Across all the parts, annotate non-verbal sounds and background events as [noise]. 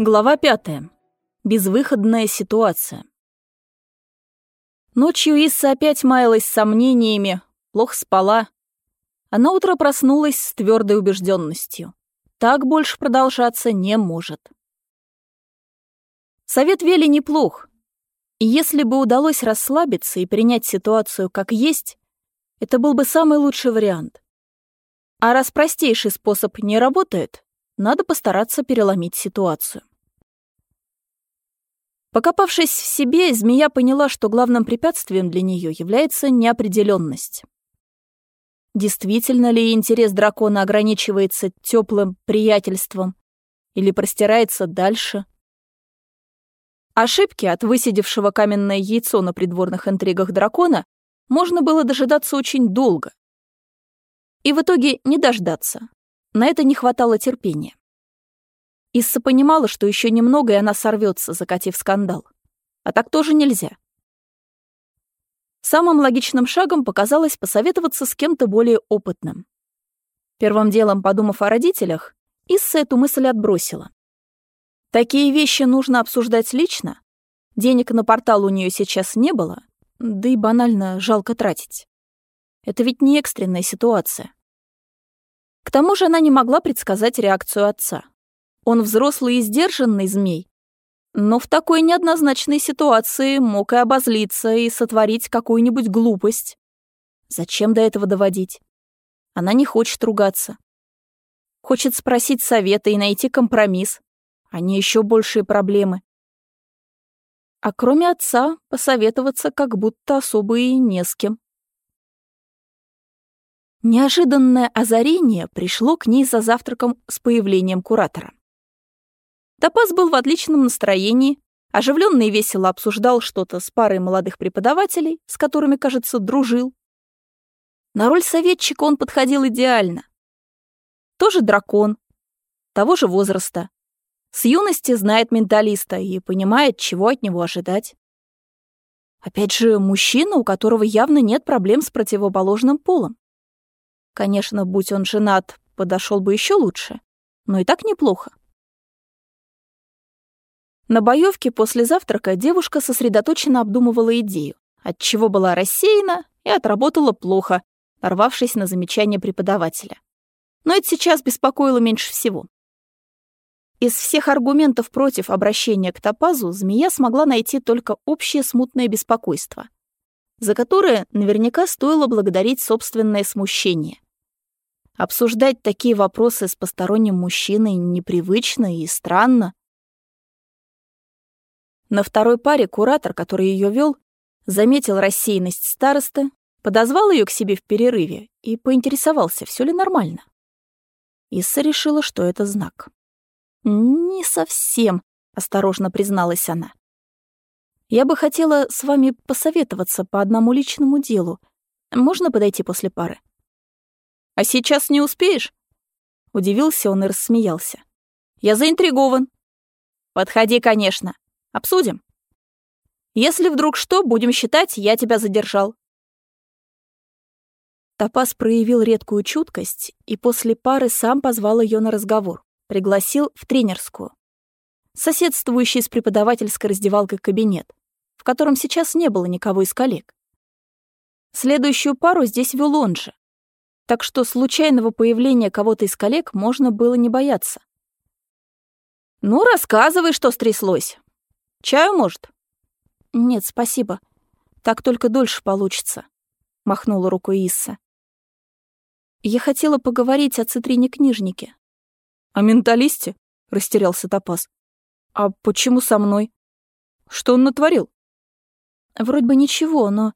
Глава пятая. Безвыходная ситуация. Ночью Исса опять маялась сомнениями, плохо спала. А на утро проснулась с твердой убежденностью. Так больше продолжаться не может. Совет Вели неплох. И если бы удалось расслабиться и принять ситуацию как есть, это был бы самый лучший вариант. А раз простейший способ не работает, надо постараться переломить ситуацию. Покопавшись в себе, змея поняла, что главным препятствием для нее является неопределенность. Действительно ли интерес дракона ограничивается теплым приятельством или простирается дальше? Ошибки от высидевшего каменное яйцо на придворных интригах дракона можно было дожидаться очень долго. И в итоге не дождаться. На это не хватало терпения. Исса понимала, что еще немного, и она сорвется, закатив скандал. А так тоже нельзя. Самым логичным шагом показалось посоветоваться с кем-то более опытным. Первым делом, подумав о родителях, Исса эту мысль отбросила. Такие вещи нужно обсуждать лично. Денег на портал у нее сейчас не было, да и банально жалко тратить. Это ведь не экстренная ситуация. К тому же она не могла предсказать реакцию отца. Он взрослый и сдержанный змей, но в такой неоднозначной ситуации мог и обозлиться и сотворить какую-нибудь глупость. Зачем до этого доводить? Она не хочет ругаться. Хочет спросить совета и найти компромисс, а не еще большие проблемы. А кроме отца, посоветоваться как будто особо и не с кем. Неожиданное озарение пришло к ней за завтраком с появлением куратора. Топаз был в отличном настроении, оживленно и весело обсуждал что-то с парой молодых преподавателей, с которыми, кажется, дружил. На роль советчика он подходил идеально. Тоже дракон, того же возраста. С юности знает менталиста и понимает, чего от него ожидать. Опять же, мужчина, у которого явно нет проблем с противоположным полом. Конечно, будь он женат, подошел бы еще лучше, но и так неплохо. На боевке после завтрака девушка сосредоточенно обдумывала идею, отчего была рассеяна и отработала плохо, нарвавшись на замечание преподавателя. Но это сейчас беспокоило меньше всего. Из всех аргументов против обращения к топазу змея смогла найти только общее смутное беспокойство, за которое наверняка стоило благодарить собственное смущение. Обсуждать такие вопросы с посторонним мужчиной непривычно и странно, на второй паре куратор, который ее вел, заметил рассеянность старосты, подозвал ее к себе в перерыве и поинтересовался, все ли нормально. Исса решила, что это знак. «Не совсем», — осторожно призналась она. «Я бы хотела с вами посоветоваться по одному личному делу. Можно подойти после пары?» «А сейчас не успеешь?» Удивился он и рассмеялся. «Я заинтригован». «Подходи, конечно. Обсудим. Если вдруг что, будем считать, я тебя задержал. Топас проявил редкую чуткость и после пары сам позвал ее на разговор, пригласил в тренерскую. Соседствующий с преподавательской раздевалкой кабинет, в котором сейчас не было никого из коллег. Следующую пару здесь вел он же, так что случайного появления кого-то из коллег можно было не бояться. «Ну, рассказывай, что стряслось. Чаю, может?» «Нет, спасибо. Так только дольше получится», — махнула рукой Исса. «Я хотела поговорить о цитрине-книжнике». «О менталисте?» — растерялся Топаз. «А почему со мной? Что он натворил?» «Вроде бы ничего, но...»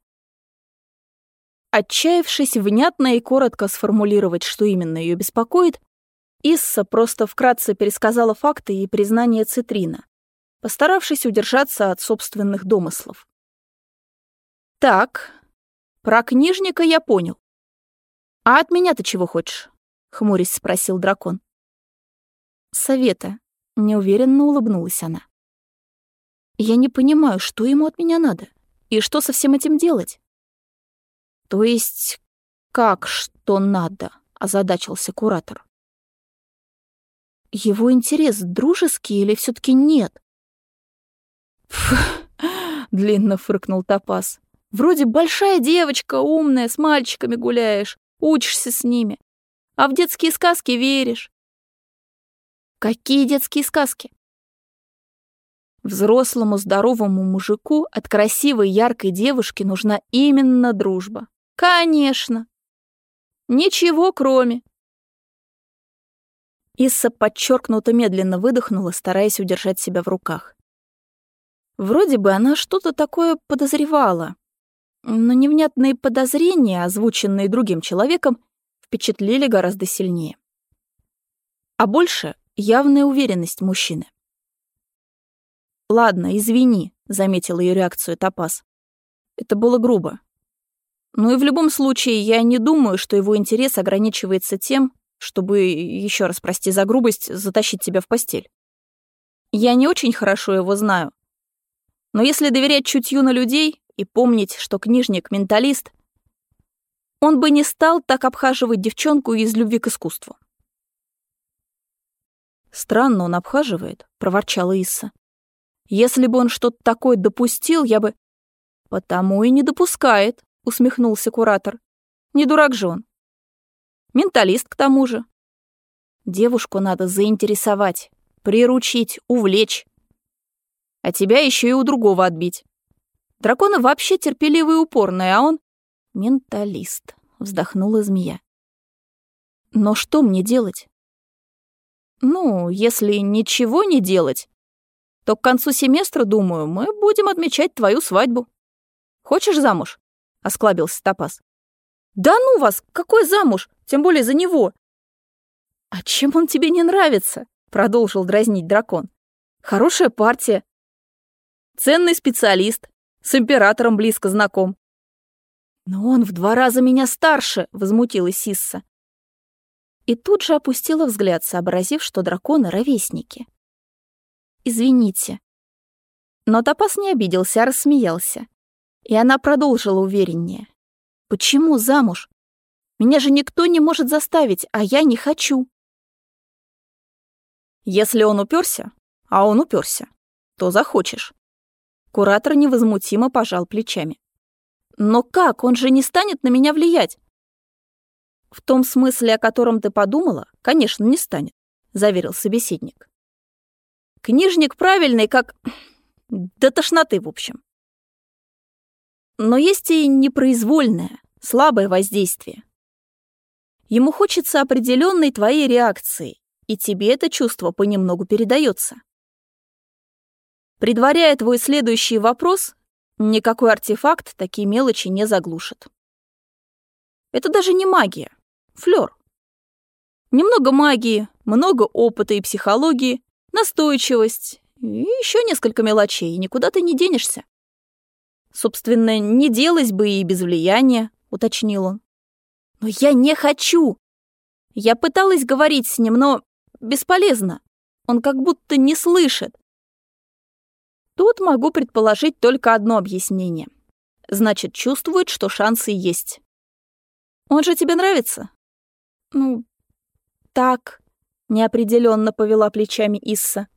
Отчаявшись внятно и коротко сформулировать, что именно ее беспокоит, Исса просто вкратце пересказала факты и признание Цитрина постаравшись удержаться от собственных домыслов. «Так, про книжника я понял. А от меня ты чего хочешь?» — хмурясь спросил дракон. «Совета», — неуверенно улыбнулась она. «Я не понимаю, что ему от меня надо, и что со всем этим делать?» «То есть, как что надо?» — озадачился куратор. Его интерес дружеский или все таки нет? Фух, длинно фыркнул Топас. Вроде большая девочка, умная, с мальчиками гуляешь, учишься с ними. А в детские сказки веришь. Какие детские сказки? Взрослому здоровому мужику от красивой яркой девушки нужна именно дружба. Конечно. Ничего кроме. Исса подчеркнуто медленно выдохнула, стараясь удержать себя в руках. Вроде бы она что-то такое подозревала, но невнятные подозрения, озвученные другим человеком, впечатлили гораздо сильнее. А больше — явная уверенность мужчины. «Ладно, извини», — заметил ее реакцию Топас. «Это было грубо. Ну и в любом случае, я не думаю, что его интерес ограничивается тем, чтобы, еще раз прости за грубость, затащить тебя в постель. Я не очень хорошо его знаю. Но если доверять чутью на людей и помнить, что книжник — менталист, он бы не стал так обхаживать девчонку из любви к искусству. «Странно он обхаживает», — проворчала Исса. Если бы он что-то такое допустил, я бы... Потому и не допускает, усмехнулся куратор. Не дурак же он. Менталист к тому же. Девушку надо заинтересовать, приручить, увлечь. А тебя еще и у другого отбить. Драконы вообще терпеливый и упорный, а он... Менталист, вздохнула змея. Но что мне делать? Ну, если ничего не делать, то к концу семестра, думаю, мы будем отмечать твою свадьбу. Хочешь замуж?» — осклабился Топас. «Да ну вас! Какой замуж? Тем более за него!» «А чем он тебе не нравится?» — продолжил дразнить дракон. «Хорошая партия. Ценный специалист. С императором близко знаком». «Но он в два раза меня старше!» — возмутилась Сисса. И тут же опустила взгляд, сообразив, что драконы — ровесники. Извините». Но Топас не обиделся, а рассмеялся. И она продолжила увереннее. «Почему замуж? Меня же никто не может заставить, а я не хочу». «Если он уперся, а он уперся, то захочешь». Куратор невозмутимо пожал плечами. «Но как? Он же не станет на меня влиять». «В том смысле, о котором ты подумала, конечно, не станет», — заверил собеседник. Книжник правильный, как... [clears throat] До тошноты, в общем. Но есть и непроизвольное, слабое воздействие. Ему хочется определенной твоей реакции, и тебе это чувство понемногу передается. Предваряя твой следующий вопрос, никакой артефакт такие мелочи не заглушит. Это даже не магия, флёр. Немного магии, много опыта и психологии, настойчивость и еще несколько мелочей, и никуда ты не денешься. Собственно, не делась бы и без влияния, уточнил он. Но я не хочу. Я пыталась говорить с ним, но бесполезно. Он как будто не слышит. Тут могу предположить только одно объяснение. Значит, чувствует, что шансы есть. Он же тебе нравится? Ну, так неопределенно повела плечами Исса.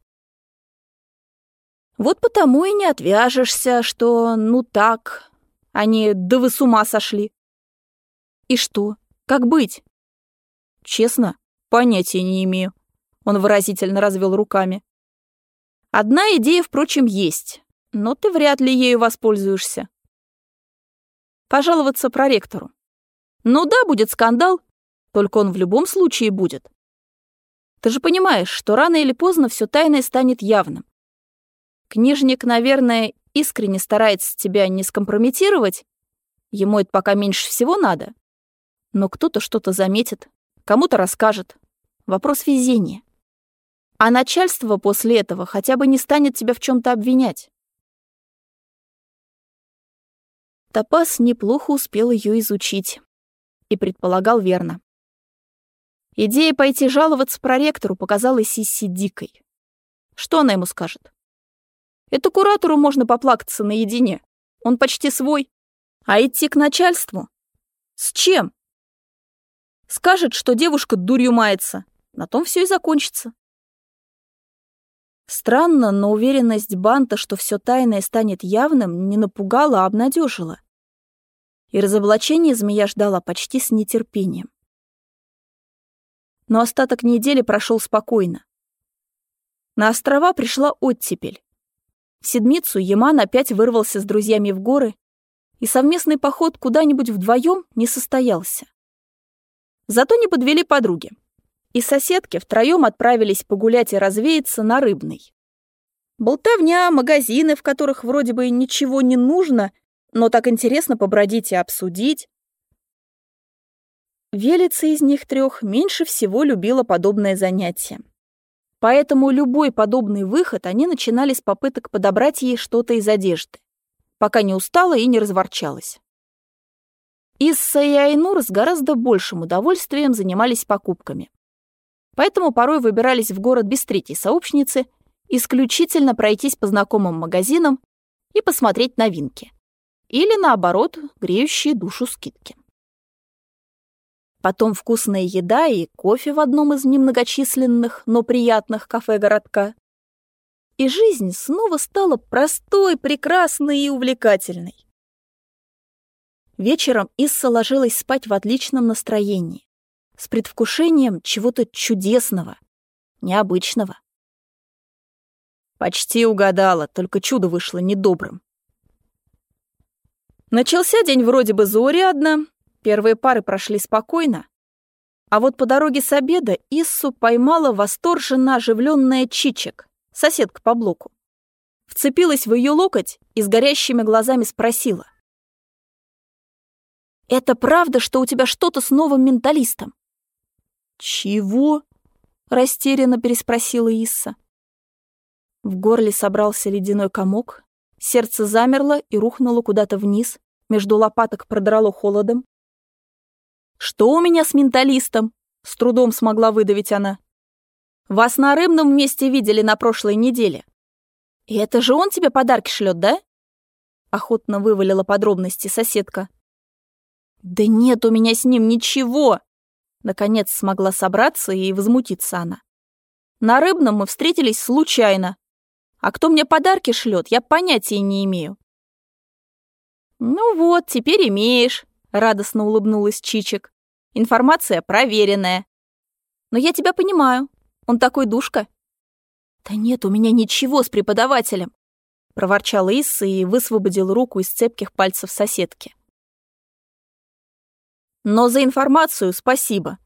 Вот потому и не отвяжешься, что ну так, они да вы с ума сошли. И что? Как быть? Честно, понятия не имею. Он выразительно развел руками. Одна идея, впрочем, есть, но ты вряд ли ею воспользуешься. Пожаловаться проректору. Ну да, будет скандал, только он в любом случае будет. Ты же понимаешь, что рано или поздно все тайное станет явным. Книжник, наверное, искренне старается тебя не скомпрометировать. Ему это пока меньше всего надо. Но кто-то что-то заметит, кому-то расскажет. Вопрос везения. А начальство после этого хотя бы не станет тебя в чем то обвинять. Топас неплохо успел ее изучить и предполагал верно. Идея пойти жаловаться проректору показалась Сисси дикой. Что она ему скажет? Это куратору можно поплакаться наедине. Он почти свой. А идти к начальству? С чем? Скажет, что девушка дурью мается. На том все и закончится. Странно, но уверенность Банта, что все тайное станет явным, не напугала, а обнадежила. И разоблачение змея ждала почти с нетерпением. Но остаток недели прошел спокойно. На острова пришла оттепель. В седмицу Яман опять вырвался с друзьями в горы, и совместный поход куда-нибудь вдвоем не состоялся. Зато не подвели подруги. И соседки втроем отправились погулять и развеяться на Рыбный. Болтовня, магазины, в которых вроде бы ничего не нужно, но так интересно побродить и обсудить. Велица из них трех меньше всего любила подобное занятие. Поэтому любой подобный выход они начинали с попыток подобрать ей что-то из одежды, пока не устала и не разворчалась. Исса и Айнур с гораздо большим удовольствием занимались покупками. Поэтому порой выбирались в город без третьей сообщницы, исключительно пройтись по знакомым магазинам и посмотреть новинки. Или, наоборот, греющие душу скидки. Потом вкусная еда и кофе в одном из немногочисленных, но приятных кафе городка. И жизнь снова стала простой, прекрасной и увлекательной. Вечером Исса ложилась спать в отличном настроении, с предвкушением чего-то чудесного, необычного. Почти угадала, только чудо вышло недобрым. Начался день вроде бы заурядно, первые пары прошли спокойно, а вот по дороге с обеда Иссу поймала восторженно оживленная Чичек, соседка по блоку. Вцепилась в ее локоть и с горящими глазами спросила. Это правда, что у тебя что-то с новым менталистом?» «Чего?» — растерянно переспросила Исса. В горле собрался ледяной комок, сердце замерло и рухнуло куда-то вниз, между лопаток продрало холодом. «Что у меня с менталистом?» — с трудом смогла выдавить она. «Вас на рыбном месте видели на прошлой неделе. И это же он тебе подарки шлет, да?» Охотно вывалила подробности соседка. «Да нет у меня с ним ничего!» Наконец смогла собраться и возмутиться она. «На Рыбном мы встретились случайно. А кто мне подарки шлет, я понятия не имею». «Ну вот, теперь имеешь», — радостно улыбнулась Чичик. «Информация проверенная». «Но я тебя понимаю. Он такой душка». «Да нет у меня ничего с преподавателем», — проворчала Исса и высвободил руку из цепких пальцев соседки. Но за информацию спасибо.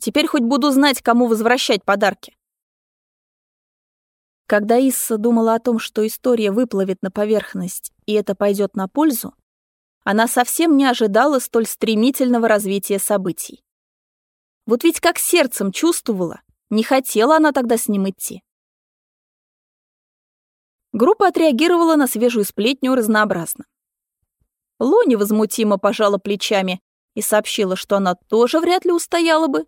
Теперь хоть буду знать, кому возвращать подарки. Когда Исса думала о том, что история выплывет на поверхность, и это пойдет на пользу, она совсем не ожидала столь стремительного развития событий. Вот ведь как сердцем чувствовала, не хотела она тогда с ним идти. Группа отреагировала на свежую сплетню разнообразно. Ло невозмутимо пожала плечами и сообщила, что она тоже вряд ли устояла бы.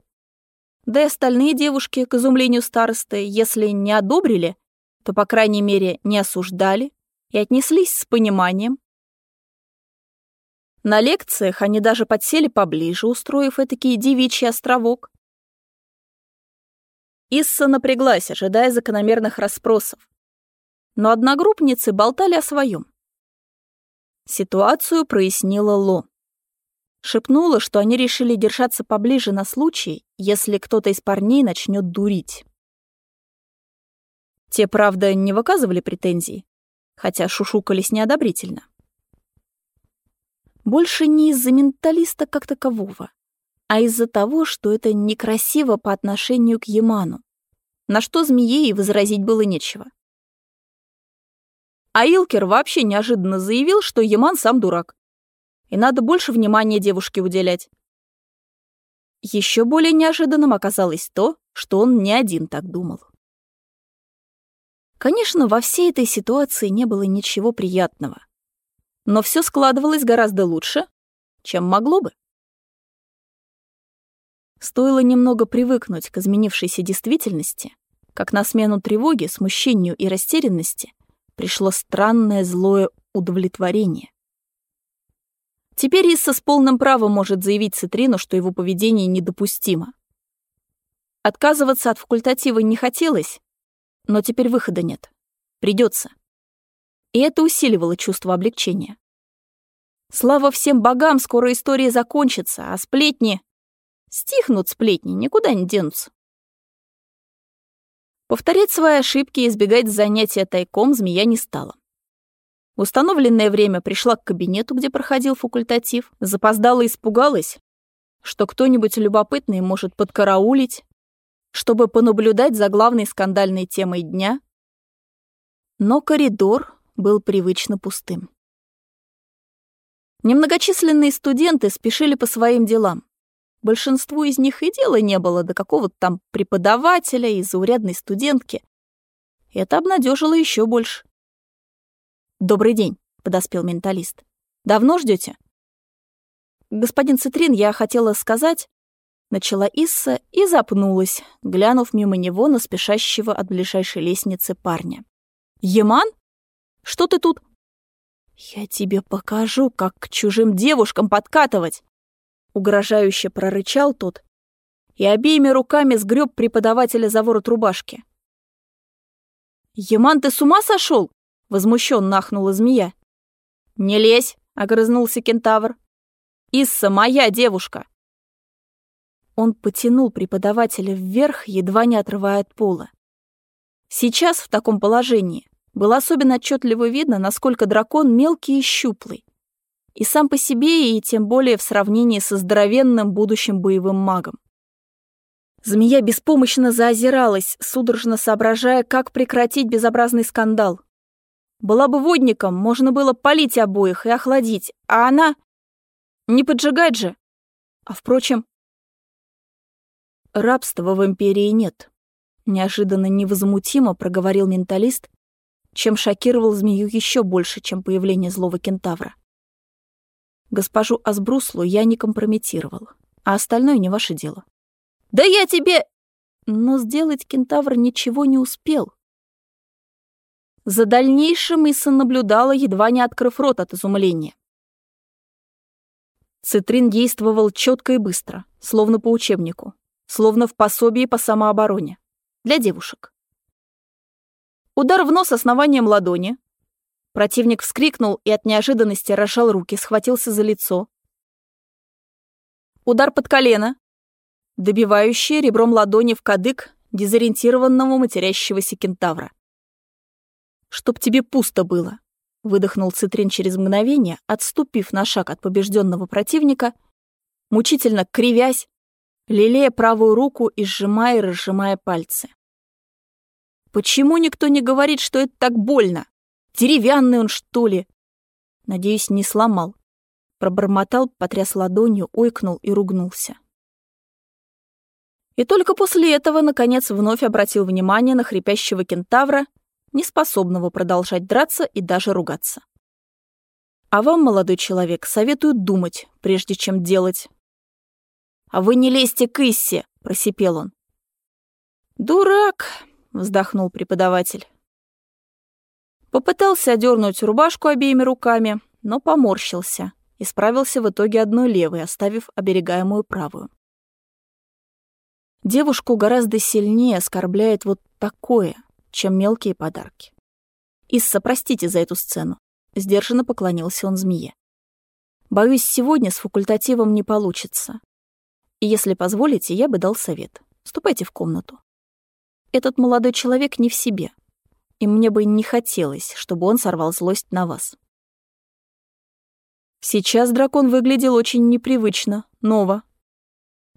Да и остальные девушки, к изумлению старосты, если не одобрили, то, по крайней мере, не осуждали и отнеслись с пониманием. На лекциях они даже подсели поближе, устроив этакий девичий островок. Исса напряглась, ожидая закономерных расспросов. Но одногруппницы болтали о своем. Ситуацию прояснила Ло. Шепнула, что они решили держаться поближе на случай, если кто-то из парней начнет дурить. Те, правда, не выказывали претензий, хотя шушукались неодобрительно. Больше не из-за менталиста как такового, а из-за того, что это некрасиво по отношению к Яману, на что змее и возразить было нечего. А Илкер вообще неожиданно заявил, что Яман сам дурак и надо больше внимания девушке уделять. Еще более неожиданным оказалось то, что он не один так думал. Конечно, во всей этой ситуации не было ничего приятного. Но все складывалось гораздо лучше, чем могло бы. Стоило немного привыкнуть к изменившейся действительности, как на смену тревоги, смущению и растерянности пришло странное злое удовлетворение. Теперь Исса с полным правом может заявить Цитрину, что его поведение недопустимо. Отказываться от факультатива не хотелось, Но теперь выхода нет. Придется. И это усиливало чувство облегчения. Слава всем богам, скоро история закончится, а сплетни... Стихнут сплетни, никуда не денутся. Повторять свои ошибки и избегать занятия тайком змея не стала. Установленное время пришла к кабинету, где проходил факультатив, запоздала и испугалась, что кто-нибудь любопытный может подкараулить, чтобы понаблюдать за главной скандальной темой дня. Но коридор был привычно пустым. Немногочисленные студенты спешили по своим делам. Большинству из них и дела не было до какого-то там преподавателя и заурядной студентки. Это обнадежило еще больше. «Добрый день», — подоспел менталист. «Давно ждете? «Господин Цитрин, я хотела сказать...» Начала Исса и запнулась, глянув мимо него на спешащего от ближайшей лестницы парня. «Еман? Что ты тут?» «Я тебе покажу, как к чужим девушкам подкатывать!» Угрожающе прорычал тот и обеими руками сгреб преподавателя за ворот рубашки. «Яман, ты с ума сошел? возмущенно ахнула змея. «Не лезь!» — огрызнулся кентавр. «Исса моя девушка!» Он потянул преподавателя вверх, едва не отрывая от пола. Сейчас в таком положении было особенно отчетливо видно, насколько дракон мелкий и щуплый. И сам по себе, и тем более в сравнении со здоровенным будущим боевым магом. Змея беспомощно заозиралась, судорожно соображая, как прекратить безобразный скандал. Была бы водником, можно было полить обоих и охладить, а она... Не поджигать же. А впрочем... Рабства в Империи нет. Неожиданно невозмутимо проговорил менталист, чем шокировал змею еще больше, чем появление злого кентавра. Госпожу Асбруслу я не компрометировал, а остальное не ваше дело. «Да я тебе...» Но сделать кентавр ничего не успел. За дальнейшим Иса наблюдала, едва не открыв рот от изумления. Цитрин действовал четко и быстро, словно по учебнику, словно в пособии по самообороне. Для девушек. Удар в нос основанием ладони. Противник вскрикнул и от неожиданности разжал руки, схватился за лицо. Удар под колено, добивающий ребром ладони в кадык дезориентированного матерящегося кентавра. «Чтоб тебе пусто было», — выдохнул Цитрин через мгновение, отступив на шаг от побежденного противника, мучительно кривясь, лелея правую руку и сжимая и разжимая пальцы. Почему никто не говорит, что это так больно? Деревянный он, что ли? Надеюсь, не сломал. Пробормотал, потряс ладонью, ойкнул и ругнулся. И только после этого, наконец, вновь обратил внимание на хрипящего кентавра, неспособного продолжать драться и даже ругаться. А вам, молодой человек, советую думать, прежде чем делать. «А вы не лезьте к Иссе!» — просипел он. «Дурак!» Вздохнул преподаватель. Попытался одернуть рубашку обеими руками, но поморщился и справился в итоге одной левой, оставив оберегаемую правую. Девушку гораздо сильнее оскорбляет вот такое, чем мелкие подарки. «Исса, простите за эту сцену», — сдержанно поклонился он змее. «Боюсь, сегодня с факультативом не получится. И если позволите, я бы дал совет. Ступайте в комнату. Этот молодой человек не в себе, и мне бы не хотелось, чтобы он сорвал злость на вас. Сейчас дракон выглядел очень непривычно, ново.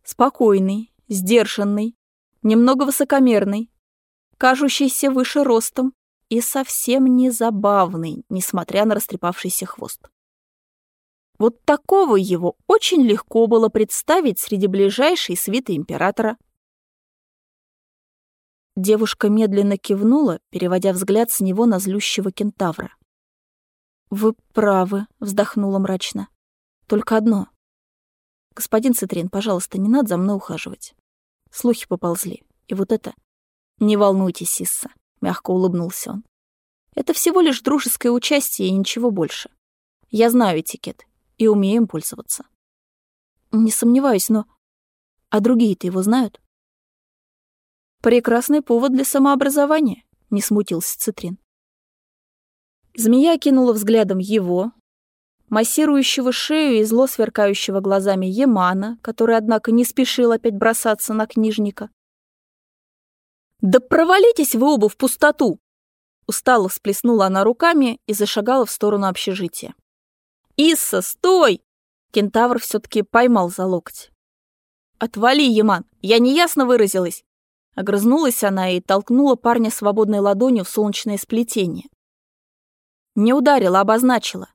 Спокойный, сдержанный, немного высокомерный, кажущийся выше ростом и совсем не забавный, несмотря на растрепавшийся хвост. Вот такого его очень легко было представить среди ближайшей свиты императора. Девушка медленно кивнула, переводя взгляд с него на злющего кентавра. «Вы правы», — вздохнула мрачно. «Только одно. Господин Цитрин, пожалуйста, не надо за мной ухаживать. Слухи поползли. И вот это... Не волнуйтесь, Сисса», — мягко улыбнулся он. «Это всего лишь дружеское участие и ничего больше. Я знаю этикет и умею им пользоваться». «Не сомневаюсь, но... А другие-то его знают?» Прекрасный повод для самообразования, — не смутился Цитрин. Змея кинула взглядом его, массирующего шею и зло сверкающего глазами Емана, который, однако, не спешил опять бросаться на книжника. «Да провалитесь вы оба в пустоту!» Устало всплеснула она руками и зашагала в сторону общежития. «Исса, стой!» Кентавр все-таки поймал за локоть. «Отвали, Яман, я неясно выразилась!» Огрызнулась она и толкнула парня свободной ладонью в солнечное сплетение. Не ударила, обозначила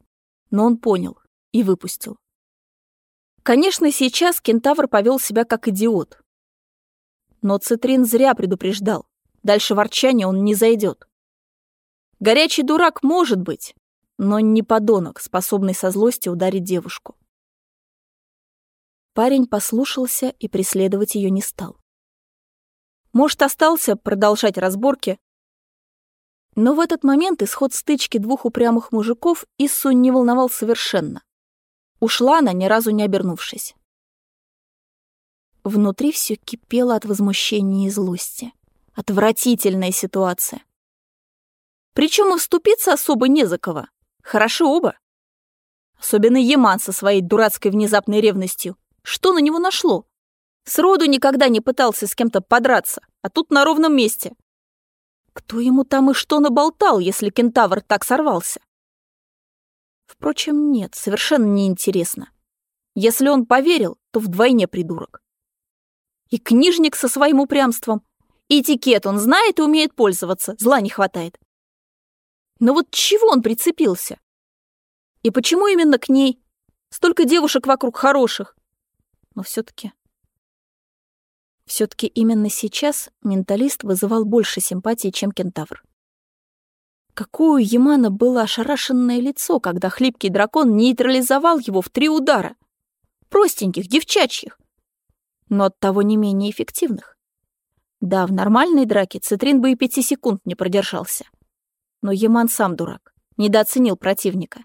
но он понял и выпустил. Конечно, сейчас кентавр повел себя как идиот. Но Цитрин зря предупреждал. Дальше ворчания он не зайдет. Горячий дурак может быть, но не подонок, способный со злости ударить девушку. Парень послушался и преследовать ее не стал. Может, остался продолжать разборки, но в этот момент исход стычки двух упрямых мужиков Иссу не волновал совершенно. Ушла она, ни разу не обернувшись. Внутри все кипело от возмущения и злости. Отвратительная ситуация. Причем и вступиться особо не за кого. Хороши оба. Особенно Еман со своей дурацкой внезапной ревностью. Что на него нашло? Сроду никогда не пытался с кем-то подраться, а тут на ровном месте. Кто ему там и что наболтал, если кентавр так сорвался? Впрочем, нет, совершенно неинтересно. Если он поверил, то вдвойне придурок. И книжник со своим упрямством. И этикет он знает и умеет пользоваться, зла не хватает. Но вот чего он прицепился? И почему именно к ней? Столько девушек вокруг хороших. Но все-таки все-таки именно сейчас менталист вызывал больше симпатии, чем кентавр. Какое у Ямана было ошарашенное лицо, когда хлипкий дракон нейтрализовал его в три удара. Простеньких, девчачьих. Но оттого не менее эффективных. Да, в нормальной драке Цитрин бы и пяти секунд не продержался. Но Яман сам дурак, недооценил противника.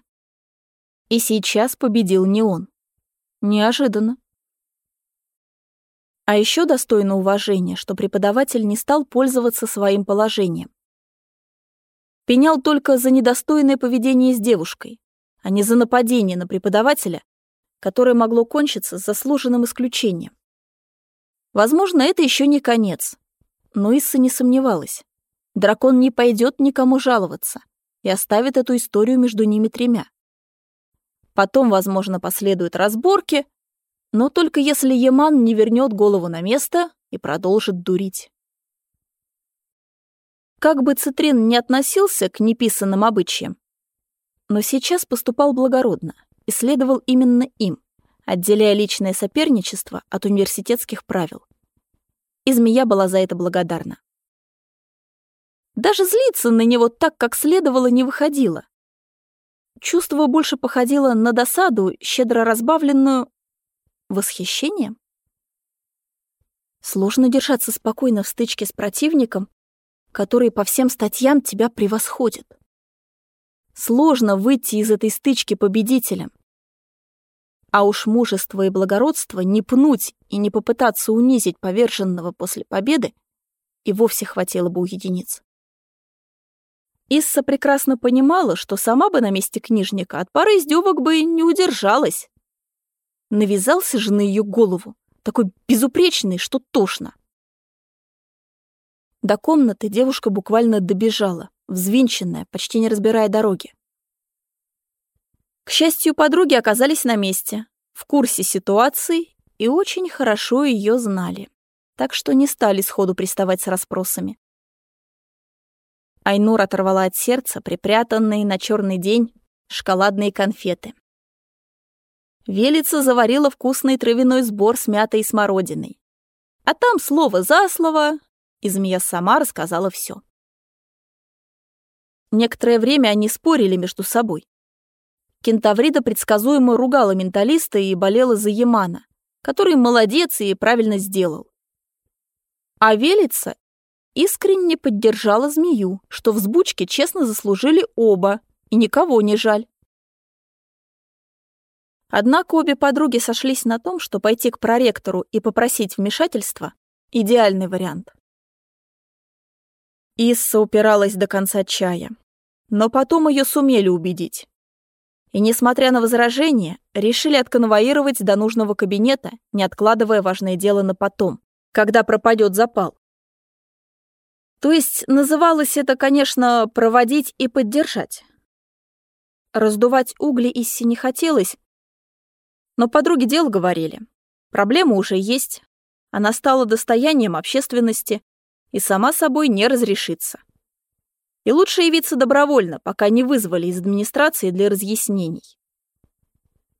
И сейчас победил не он. Неожиданно. А еще достойно уважения, что преподаватель не стал пользоваться своим положением. Пенял только за недостойное поведение с девушкой, а не за нападение на преподавателя, которое могло кончиться с заслуженным исключением. Возможно, это еще не конец, но Исса не сомневалась. Дракон не пойдет никому жаловаться и оставит эту историю между ними тремя. Потом, возможно, последуют разборки, но только если Яман не вернет голову на место и продолжит дурить. Как бы Цитрин не относился к неписанным обычаям, но сейчас поступал благородно и следовал именно им, отделяя личное соперничество от университетских правил. И змея была за это благодарна. Даже злиться на него так, как следовало, не выходило. Чувство больше походило на досаду, щедро разбавленную Восхищением? Сложно держаться спокойно в стычке с противником, который по всем статьям тебя превосходит. Сложно выйти из этой стычки победителем. А уж мужество и благородство не пнуть и не попытаться унизить поверженного после победы и вовсе хватило бы у единиц. Исса прекрасно понимала, что сама бы на месте книжника от пары издевок бы не удержалась. Навязался же на ее голову, такой безупречный, что тошно. До комнаты девушка буквально добежала, взвинченная, почти не разбирая дороги. К счастью, подруги оказались на месте, в курсе ситуации и очень хорошо ее знали, так что не стали сходу приставать с расспросами. Айнур оторвала от сердца припрятанные на черный день шоколадные конфеты. Велица заварила вкусный травяной сбор с мятой и смородиной. А там слово за слово, и змея сама рассказала все. Некоторое время они спорили между собой. Кентаврида предсказуемо ругала менталиста и болела за Ямана, который молодец и правильно сделал. А Велица искренне поддержала змею, что взбучки честно заслужили оба, и никого не жаль. Однако обе подруги сошлись на том, что пойти к проректору и попросить вмешательства — идеальный вариант. Исса упиралась до конца чая. Но потом ее сумели убедить. И, несмотря на возражения, решили отконвоировать до нужного кабинета, не откладывая важное дело на потом, когда пропадет запал. То есть называлось это, конечно, проводить и поддержать. Раздувать угли Исси не хотелось, но подруги дел говорили. Проблема уже есть, она стала достоянием общественности и сама собой не разрешится. И лучше явиться добровольно, пока не вызвали из администрации для разъяснений.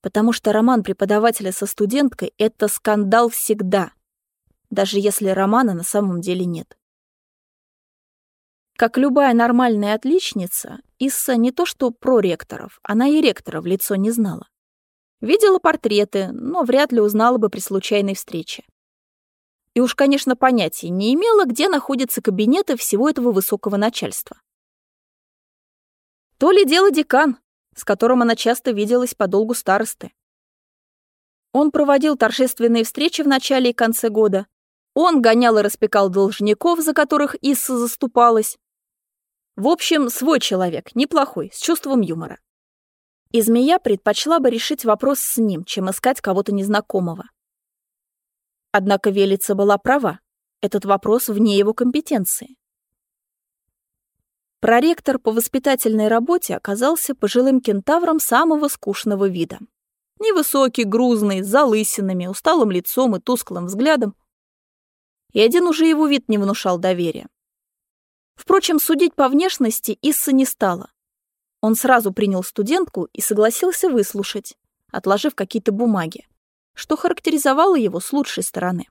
Потому что роман преподавателя со студенткой — это скандал всегда, даже если романа на самом деле нет. Как любая нормальная отличница, Исса не то что проректоров, она и ректора в лицо не знала. Видела портреты, но вряд ли узнала бы при случайной встрече. И уж, конечно, понятия не имела, где находятся кабинеты всего этого высокого начальства. То ли дело декан, с которым она часто виделась по долгу старосты. Он проводил торжественные встречи в начале и конце года. Он гонял и распекал должников, за которых Исса заступалась. В общем, свой человек, неплохой, с чувством юмора. И змея предпочла бы решить вопрос с ним, чем искать кого-то незнакомого. Однако Велица была права. Этот вопрос вне его компетенции. Проректор по воспитательной работе оказался пожилым кентавром самого скучного вида. Невысокий, грузный, с залысинами, усталым лицом и тусклым взглядом. И один уже его вид не внушал доверия. Впрочем, судить по внешности Исса не стала. Он сразу принял студентку и согласился выслушать, отложив какие-то бумаги, что характеризовало его с лучшей стороны.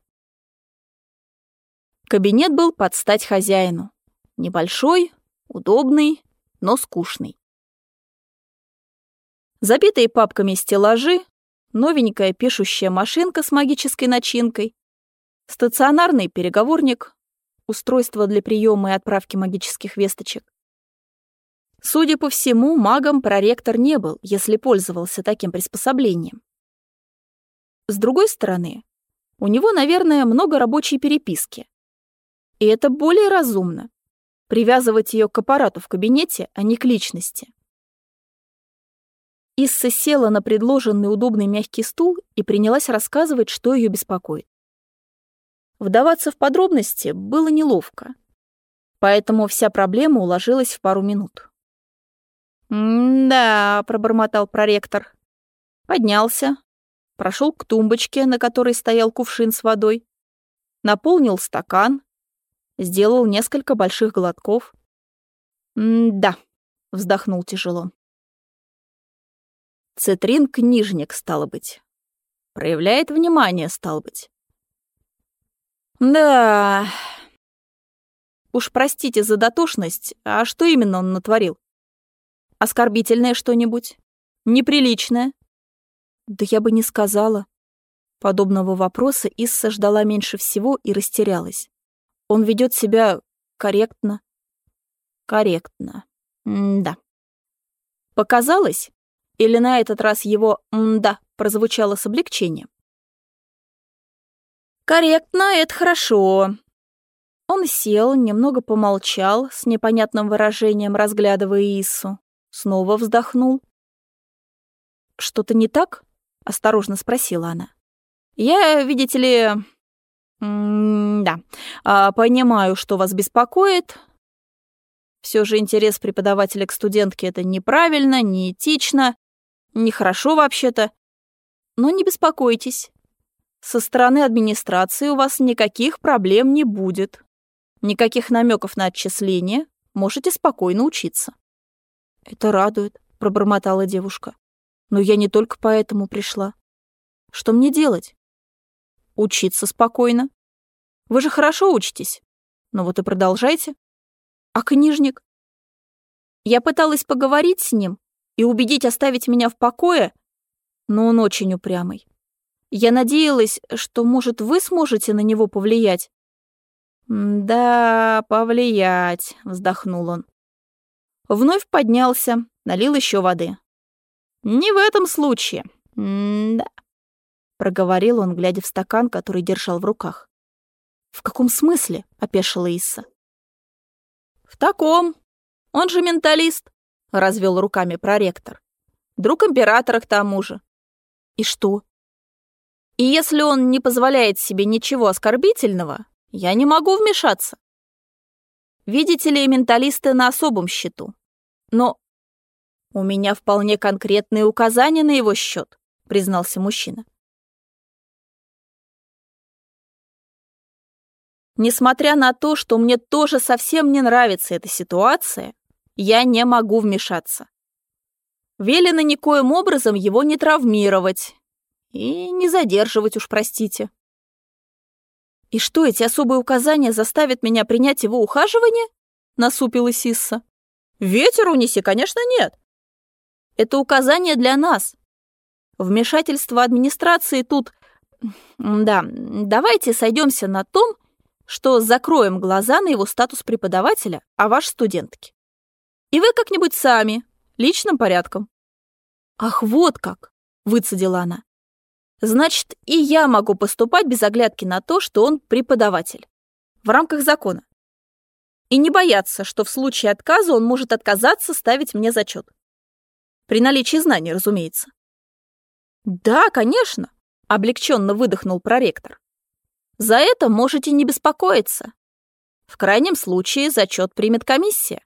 Кабинет был под стать хозяину. Небольшой, удобный, но скучный. Забитые папками стеллажи, новенькая пишущая машинка с магической начинкой, стационарный переговорник, устройство для приема и отправки магических весточек, Судя по всему, магом проректор не был, если пользовался таким приспособлением. С другой стороны, у него, наверное, много рабочей переписки. И это более разумно — привязывать ее к аппарату в кабинете, а не к личности. Исса села на предложенный удобный мягкий стул и принялась рассказывать, что ее беспокоит. Вдаваться в подробности было неловко, поэтому вся проблема уложилась в пару минут. «Да», — пробормотал проректор. Поднялся, прошел к тумбочке, на которой стоял кувшин с водой, наполнил стакан, сделал несколько больших глотков. «Да», — вздохнул тяжело. Цитрин-книжник, стало быть. Проявляет внимание, стало быть. Да. Уж простите за дотошность, а что именно он натворил? Оскорбительное что-нибудь? Неприличное? Да я бы не сказала. Подобного вопроса Исса ждала меньше всего и растерялась. Он ведет себя корректно. Корректно. М-да. Показалось? Или на этот раз его «м-да» прозвучало с облегчением? «Корректно — это хорошо». Он сел, немного помолчал, с непонятным выражением разглядывая Иссу. Снова вздохнул. «Что-то не так?» — осторожно спросила она. «Я, видите ли...» «Да, а, понимаю, что вас беспокоит. Все же интерес преподавателя к студентке — это неправильно, неэтично, нехорошо вообще-то. Но не беспокойтесь. Со стороны администрации у вас никаких проблем не будет. Никаких намеков на отчисление, можете спокойно учиться. «Это радует», — пробормотала девушка. «Но я не только поэтому пришла. Что мне делать?» «Учиться спокойно. Вы же хорошо учитесь. Ну вот и продолжайте. А книжник?» Я пыталась поговорить с ним и убедить оставить меня в покое, но он очень упрямый. Я надеялась, что, может, вы сможете на него повлиять. «Да, повлиять», — вздохнул он. Вновь поднялся, налил еще воды. «Не в этом случае. М-да», — проговорил он, глядя в стакан, который держал в руках. «В каком смысле?» — опешила Исса. В таком. Он же менталист, развел руками проректор. Друг императора к тому же. И что? И если он не позволяет себе ничего оскорбительного, я не могу вмешаться. Видите ли, менталисты на особом счету. Но у меня вполне конкретные указания на его счет, признался мужчина. Несмотря на то, что мне тоже совсем не нравится эта ситуация, я не могу вмешаться. Велено никоим образом его не травмировать и не задерживать уж, простите. «И что, эти особые указания заставят меня принять его ухаживание?» — насупилась Исса. «Ветер унеси, конечно, нет. Это указание для нас. Вмешательство администрации тут... Да, давайте сойдемся на том, что закроем глаза на его статус преподавателя, а ваш студентки. И вы как-нибудь сами, личным порядком. Ах, вот как, выцедила она. Значит, и я могу поступать без оглядки на то, что он преподаватель. В рамках закона. И не бояться, что в случае отказа он может отказаться ставить мне зачет. При наличии знаний, разумеется. Да, конечно, облегченно выдохнул проректор. За это можете не беспокоиться. В крайнем случае зачет примет комиссия.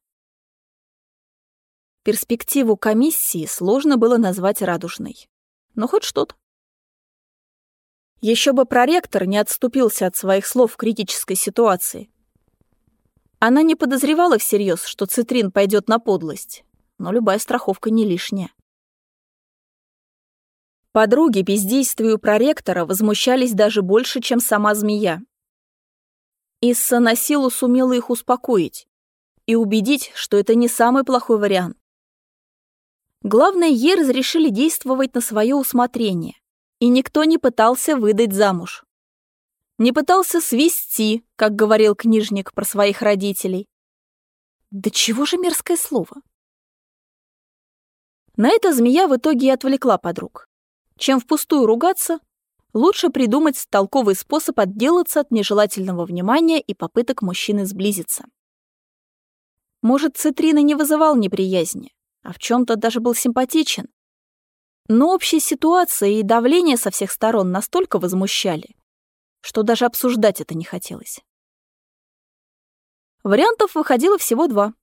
Перспективу комиссии сложно было назвать радужной. Но хоть что-то. Еще бы проректор не отступился от своих слов в критической ситуации. Она не подозревала всерьез, что Цитрин пойдет на подлость, но любая страховка не лишняя. Подруги бездействию проректора возмущались даже больше, чем сама змея. Исса на силу сумела их успокоить и убедить, что это не самый плохой вариант. Главное, ей разрешили действовать на свое усмотрение и никто не пытался выдать замуж. Не пытался свести, как говорил книжник про своих родителей. Да чего же мерзкое слово? На это змея в итоге и отвлекла подруг. Чем впустую ругаться, лучше придумать толковый способ отделаться от нежелательного внимания и попыток мужчины сблизиться. Может, Цитрина не вызывал неприязни, а в чем то даже был симпатичен, но общая ситуация и давление со всех сторон настолько возмущали, что даже обсуждать это не хотелось. Вариантов выходило всего два.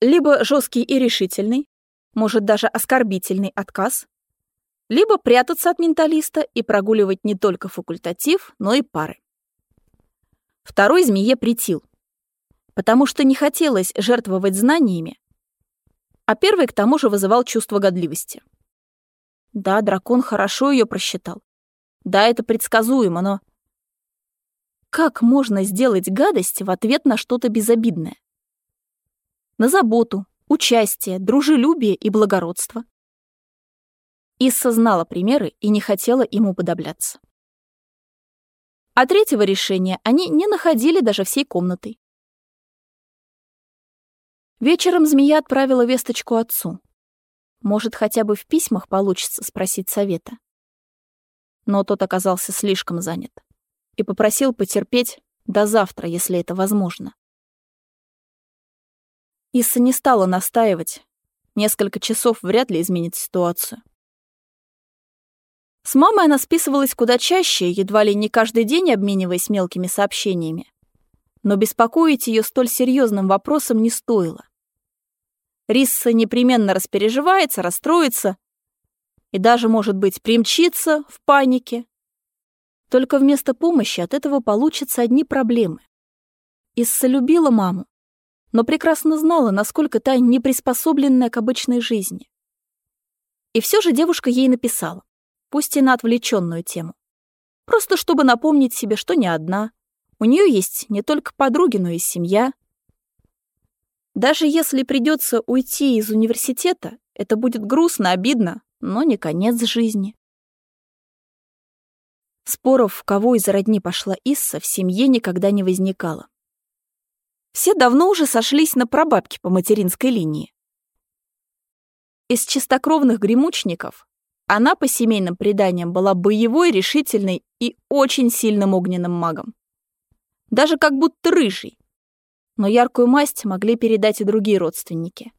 Либо жесткий и решительный, может даже оскорбительный отказ, либо прятаться от менталиста и прогуливать не только факультатив, но и пары. Второй змее притил, потому что не хотелось жертвовать знаниями, а первый к тому же вызывал чувство годливости. Да, дракон хорошо ее просчитал. Да, это предсказуемо, но... Как можно сделать гадость в ответ на что-то безобидное? На заботу, участие, дружелюбие и благородство. Исса знала примеры и не хотела ему подобляться. А третьего решения они не находили даже всей комнатой. Вечером змея отправила весточку отцу. Может, хотя бы в письмах получится спросить совета. Но тот оказался слишком занят и попросил потерпеть до завтра, если это возможно. Исса не стала настаивать. Несколько часов вряд ли изменит ситуацию. С мамой она списывалась куда чаще, едва ли не каждый день обмениваясь мелкими сообщениями. Но беспокоить ее столь серьезным вопросом не стоило. Рисса непременно распереживается, расстроится и даже, может быть, примчится в панике. Только вместо помощи от этого получатся одни проблемы. Исса любила маму, но прекрасно знала, насколько та неприспособленная к обычной жизни. И все же девушка ей написала, пусть и на отвлеченную тему. Просто чтобы напомнить себе, что не одна. У нее есть не только подруги, но и семья — даже если придется уйти из университета, это будет грустно, обидно, но не конец жизни. Споров, в кого из родни пошла Исса, в семье никогда не возникало. Все давно уже сошлись на прабабке по материнской линии. Из чистокровных гремучников она по семейным преданиям была боевой, решительной и очень сильным огненным магом. Даже как будто рыжий, но яркую масть могли передать и другие родственники.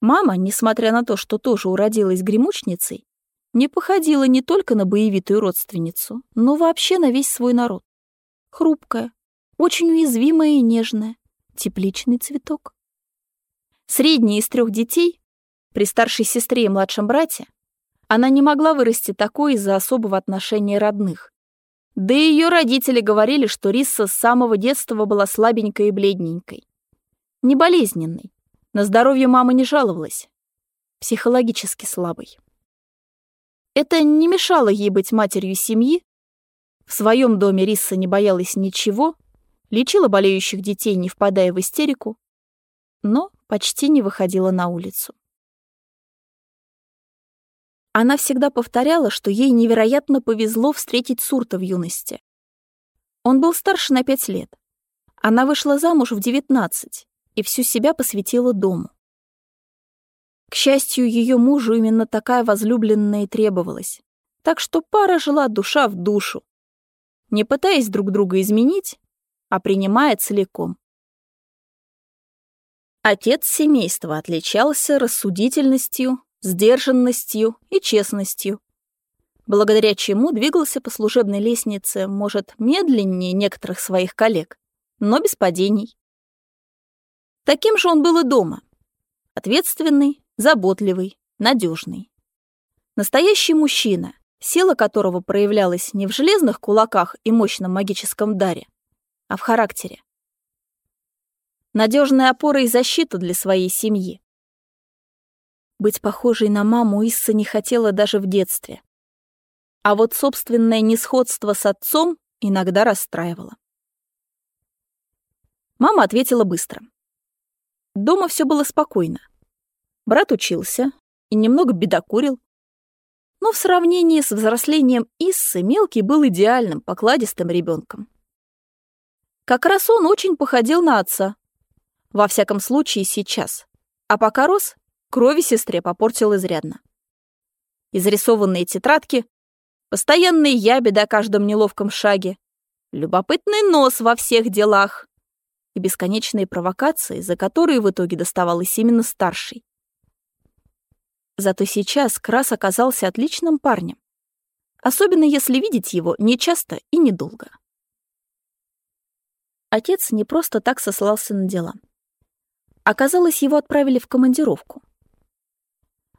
Мама, несмотря на то, что тоже уродилась гремучницей, не походила не только на боевитую родственницу, но вообще на весь свой народ. Хрупкая, очень уязвимая и нежная, тепличный цветок. Средняя из трех детей, при старшей сестре и младшем брате, она не могла вырасти такой из-за особого отношения родных. Да и ее родители говорили, что Риса с самого детства была слабенькой и бледненькой. Не болезненной. На здоровье мама не жаловалась. Психологически слабой. Это не мешало ей быть матерью семьи. В своем доме Риса не боялась ничего, лечила болеющих детей, не впадая в истерику, но почти не выходила на улицу. Она всегда повторяла, что ей невероятно повезло встретить Сурта в юности. Он был старше на пять лет. Она вышла замуж в девятнадцать и всю себя посвятила дому. К счастью, ее мужу именно такая возлюбленная и требовалась, так что пара жила душа в душу, не пытаясь друг друга изменить, а принимая целиком. Отец семейства отличался рассудительностью, сдержанностью и честностью, благодаря чему двигался по служебной лестнице, может, медленнее некоторых своих коллег, но без падений. Таким же он был и дома. Ответственный, заботливый, надежный. Настоящий мужчина, сила которого проявлялась не в железных кулаках и мощном магическом даре, а в характере. Надежная опора и защита для своей семьи, быть похожей на маму Исса не хотела даже в детстве. А вот собственное несходство с отцом иногда расстраивало. Мама ответила быстро. Дома все было спокойно. Брат учился и немного бедокурил. Но в сравнении с взрослением Иссы мелкий был идеальным, покладистым ребенком. Как раз он очень походил на отца. Во всяком случае, сейчас. А пока рос, Крови сестре попортил изрядно. Изрисованные тетрадки, постоянные ябеды о каждом неловком шаге, любопытный нос во всех делах и бесконечные провокации, за которые в итоге доставалось именно старший. Зато сейчас Крас оказался отличным парнем, особенно если видеть его нечасто и недолго. Отец не просто так сослался на дела. Оказалось, его отправили в командировку.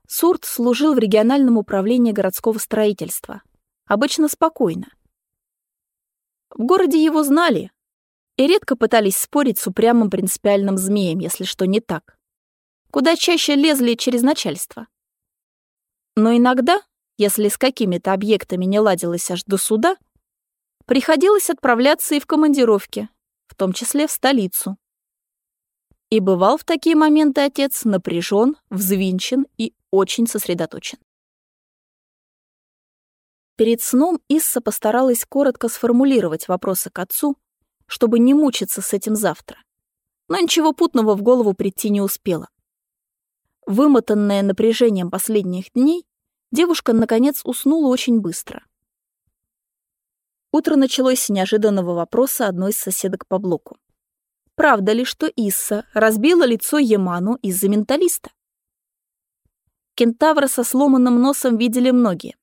Сурт служил в региональном управлении городского строительства. Обычно спокойно. В городе его знали и редко пытались спорить с упрямым принципиальным змеем, если что не так. Куда чаще лезли через начальство. Но иногда, если с какими-то объектами не ладилось аж до суда, приходилось отправляться и в командировки, в том числе в столицу. И бывал в такие моменты отец напряжен, взвинчен и очень сосредоточен. Перед сном Исса постаралась коротко сформулировать вопросы к отцу, чтобы не мучиться с этим завтра. Но ничего путного в голову прийти не успела. Вымотанная напряжением последних дней, девушка, наконец, уснула очень быстро. Утро началось с неожиданного вопроса одной из соседок по блоку. Правда ли, что Исса разбила лицо Яману из-за менталиста? Кентавра со сломанным носом видели многие.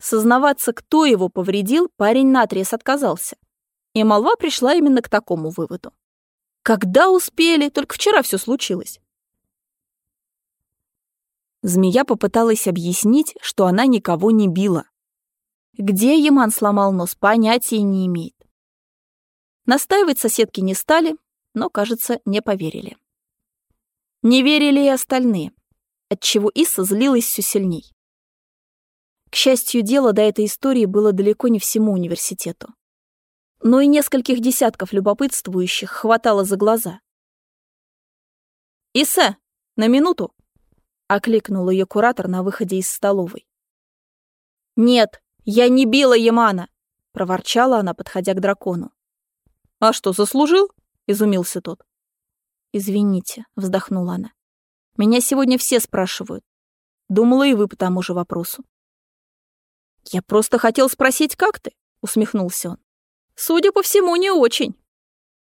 Сознаваться, кто его повредил, парень наотрез отказался. И молва пришла именно к такому выводу. Когда успели? Только вчера все случилось. Змея попыталась объяснить, что она никого не била. Где Яман сломал нос, понятия не имеет. Настаивать соседки не стали, но, кажется, не поверили. Не верили и остальные, отчего Иса злилась все сильней. К счастью, дело до этой истории было далеко не всему университету. Но и нескольких десятков любопытствующих хватало за глаза. «Иса, на минуту!» — окликнул ее куратор на выходе из столовой. «Нет, я не била Ямана!» — проворчала она, подходя к дракону. «А что, заслужил?» — изумился тот. «Извините», — вздохнула она. «Меня сегодня все спрашивают. Думала и вы по тому же вопросу». «Я просто хотел спросить, как ты?» — усмехнулся он. «Судя по всему, не очень».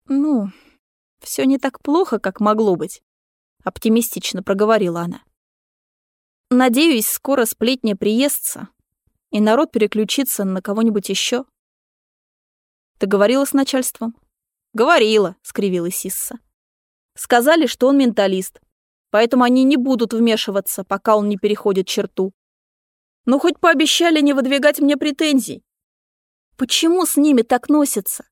Ну, все не так плохо, как могло быть, оптимистично проговорила она. Надеюсь, скоро сплетня приестся, и народ переключится на кого-нибудь еще. Ты говорила с начальством? Говорила, скривилась Исса. Сказали, что он менталист, поэтому они не будут вмешиваться, пока он не переходит черту. Ну, хоть пообещали не выдвигать мне претензий. Почему с ними так носятся?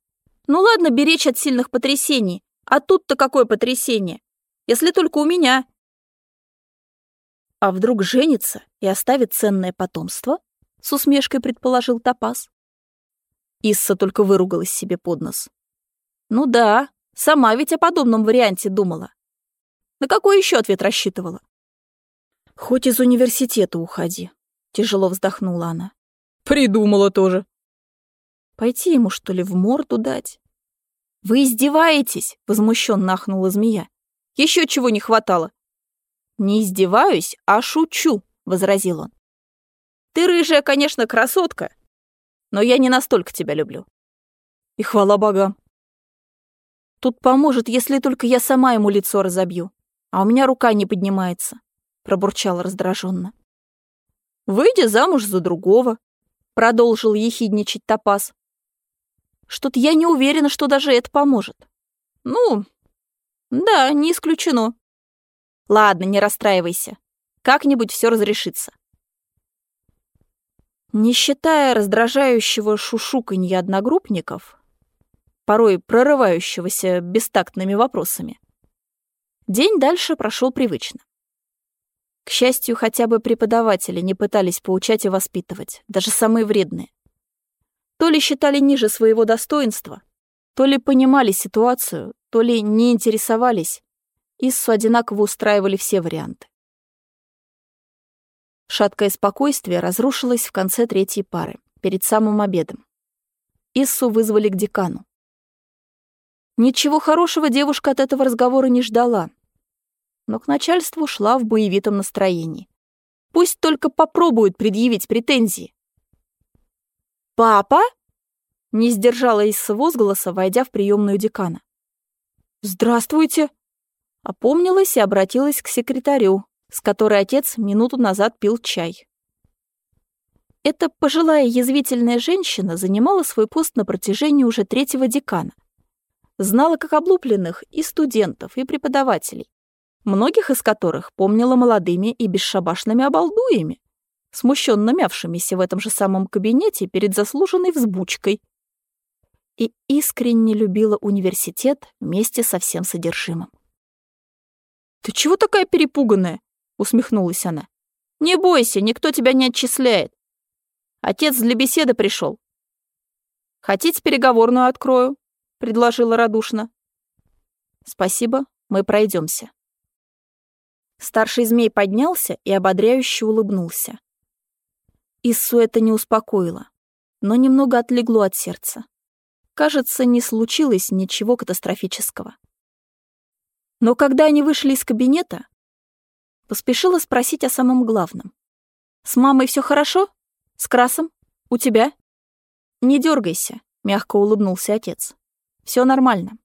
Ну ладно, беречь от сильных потрясений, а тут-то какое потрясение? Если только у меня. А вдруг женится и оставит ценное потомство? С усмешкой предположил Топаз. Исса только выругалась себе под нос. Ну да, сама ведь о подобном варианте думала. На какой еще ответ рассчитывала? Хоть из университета уходи, Тяжело вздохнула она. Придумала тоже. Пойти ему, что ли, в морду дать? Вы издеваетесь? Возмущенно ахнула змея. Еще чего не хватало. Не издеваюсь, а шучу, возразил он. Ты рыжая, конечно, красотка, но я не настолько тебя люблю. И хвала богам. Тут поможет, если только я сама ему лицо разобью, а у меня рука не поднимается, пробурчала раздраженно. Выйдя замуж за другого, продолжил ехидничать Топаз. Что-то я не уверена, что даже это поможет. Ну, да, не исключено. Ладно, не расстраивайся. Как-нибудь все разрешится. Не считая раздражающего шушуканья одногруппников, порой прорывающегося бестактными вопросами, день дальше прошел привычно. К счастью, хотя бы преподаватели не пытались поучать и воспитывать, даже самые вредные. То ли считали ниже своего достоинства, то ли понимали ситуацию, то ли не интересовались. Иссу одинаково устраивали все варианты. Шаткое спокойствие разрушилось в конце третьей пары, перед самым обедом. Иссу вызвали к декану. Ничего хорошего девушка от этого разговора не ждала, но к начальству шла в боевитом настроении. Пусть только попробуют предъявить претензии. «Папа?» — не сдержала из возгласа, войдя в приемную декана. «Здравствуйте!» — опомнилась и обратилась к секретарю, с которой отец минуту назад пил чай. Эта пожилая язвительная женщина занимала свой пост на протяжении уже третьего декана. Знала как облупленных и студентов, и преподавателей многих из которых помнила молодыми и бесшабашными обалдуями, смущенно мявшимися в этом же самом кабинете перед заслуженной взбучкой. И искренне любила университет вместе со всем содержимым. «Ты чего такая перепуганная?» — усмехнулась она. «Не бойся, никто тебя не отчисляет. Отец для беседы пришел. Хотите, переговорную открою?» — предложила радушно. «Спасибо, мы пройдемся. Старший змей поднялся и ободряюще улыбнулся. Иссу это не успокоило, но немного отлегло от сердца. Кажется, не случилось ничего катастрофического. Но когда они вышли из кабинета, поспешила спросить о самом главном. «С мамой все хорошо? С Красом? У тебя?» «Не дергайся», — мягко улыбнулся отец. Все нормально.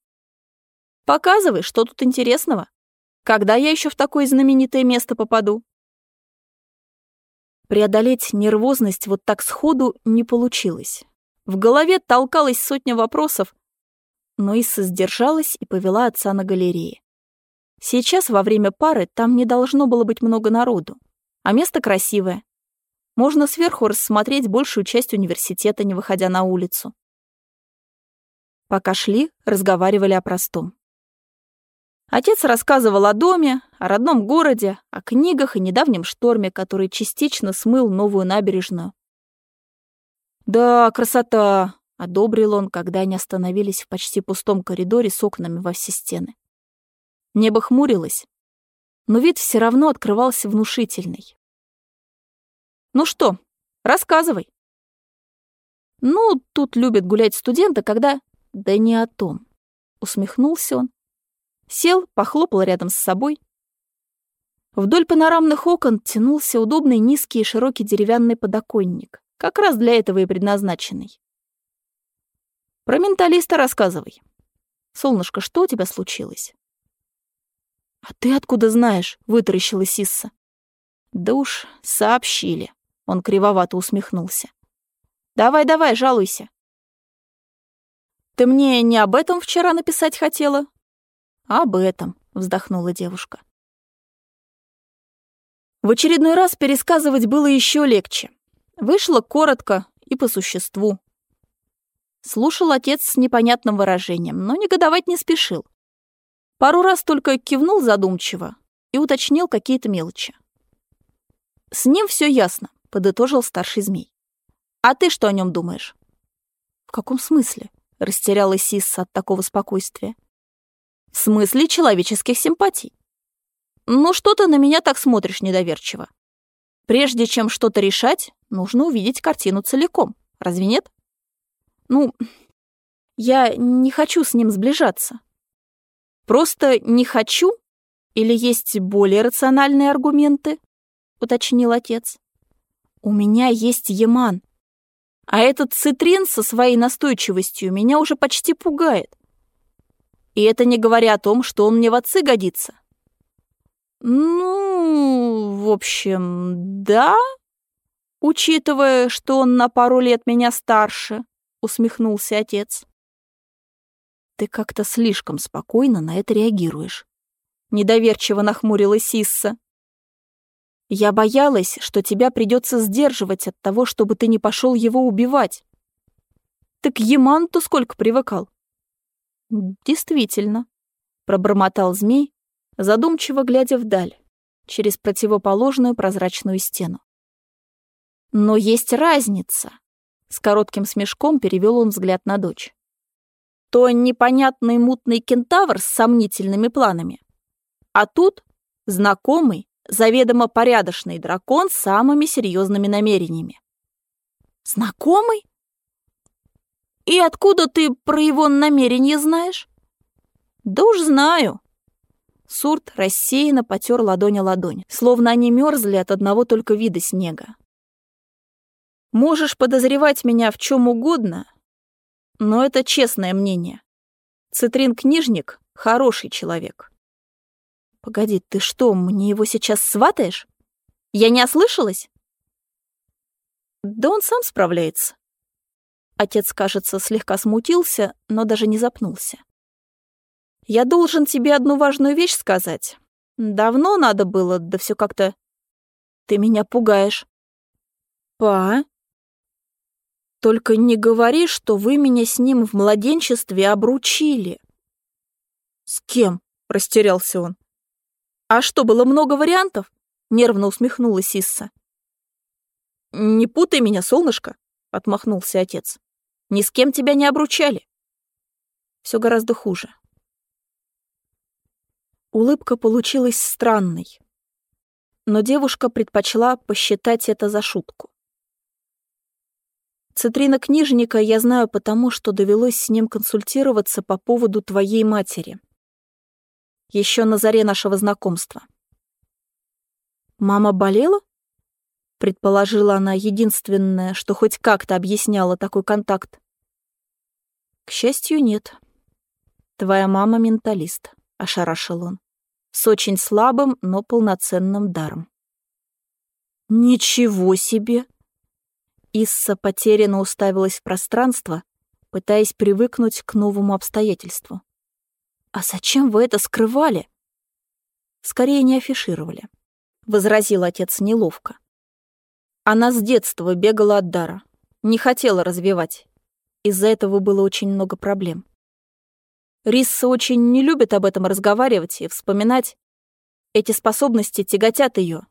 Показывай, что тут интересного. Когда я еще в такое знаменитое место попаду? Преодолеть нервозность вот так сходу не получилось. В голове толкалась сотня вопросов, но Исса сдержалась и повела отца на галерее. Сейчас, во время пары, там не должно было быть много народу, а место красивое. Можно сверху рассмотреть большую часть университета, не выходя на улицу. Пока шли, разговаривали о простом. Отец рассказывал о доме, о родном городе, о книгах и недавнем шторме, который частично смыл новую набережную. «Да, красота!» — одобрил он, когда они остановились в почти пустом коридоре с окнами во все стены. Небо хмурилось, но вид все равно открывался внушительный. «Ну что, рассказывай». «Ну, тут любят гулять студенты, когда...» «Да не о том», — усмехнулся он Сел, похлопал рядом с собой. Вдоль панорамных окон тянулся удобный низкий и широкий деревянный подоконник, как раз для этого и предназначенный. Про менталиста рассказывай. Солнышко, что у тебя случилось?» «А ты откуда знаешь?» — вытаращилась Сисса. «Да уж, сообщили», — он кривовато усмехнулся. «Давай, давай, жалуйся». «Ты мне не об этом вчера написать хотела?» «Об этом», — вздохнула девушка. В очередной раз пересказывать было еще легче. Вышло коротко и по существу. Слушал отец с непонятным выражением, но негодовать не спешил. Пару раз только кивнул задумчиво и уточнил какие-то мелочи. «С ним все ясно», — подытожил старший змей. «А ты что о нем думаешь?» «В каком смысле?» — растерялась Сисса от такого спокойствия. «В смысле человеческих симпатий. Ну что ты на меня так смотришь недоверчиво? Прежде чем что-то решать, нужно увидеть картину целиком. Разве нет? Ну, я не хочу с ним сближаться. Просто не хочу? Или есть более рациональные аргументы? Уточнил отец. У меня есть Яман. А этот цитрин со своей настойчивостью меня уже почти пугает. И это не говоря о том, что он мне в отцы годится. Ну, в общем, да, учитывая, что он на пару лет меня старше, усмехнулся отец. Ты как-то слишком спокойно на это реагируешь. Недоверчиво нахмурилась Сисса. Я боялась, что тебя придется сдерживать от того, чтобы ты не пошел его убивать. Так Яман-то сколько привыкал? Действительно, пробормотал змей, задумчиво глядя вдаль, через противоположную прозрачную стену. Но есть разница. С коротким смешком перевел он взгляд на дочь. То непонятный мутный кентавр с сомнительными планами. А тут знакомый, заведомо порядочный дракон с самыми серьезными намерениями. Знакомый? И откуда ты про его намерения знаешь? Да уж знаю, Сурт рассеянно потер ладонь о ладонь, словно они мерзли от одного только вида снега. «Можешь подозревать меня в чем угодно, но это честное мнение. Цитрин-книжник — хороший человек». «Погоди, ты что, мне его сейчас сватаешь? Я не ослышалась?» «Да он сам справляется». Отец, кажется, слегка смутился, но даже не запнулся. Я должен тебе одну важную вещь сказать. Давно надо было, да все как-то... Ты меня пугаешь. Па? Только не говори, что вы меня с ним в младенчестве обручили. С кем? Растерялся он. А что, было много вариантов? Нервно усмехнулась Исса. Не путай меня, солнышко, отмахнулся отец. Ни с кем тебя не обручали. Все гораздо хуже. Улыбка получилась странной, но девушка предпочла посчитать это за шутку. Цитрина книжника я знаю потому, что довелось с ним консультироваться по поводу твоей матери. Еще на заре нашего знакомства. «Мама болела?» Предположила она единственное, что хоть как-то объясняло такой контакт. «К счастью, нет. Твоя мама менталист», — ошарашил он с очень слабым, но полноценным даром. «Ничего себе!» Исса потерянно уставилась в пространство, пытаясь привыкнуть к новому обстоятельству. «А зачем вы это скрывали?» «Скорее не афишировали», — возразил отец неловко. Она с детства бегала от дара, не хотела развивать. Из-за этого было очень много проблем. Рисса очень не любит об этом разговаривать и вспоминать. Эти способности тяготят ее.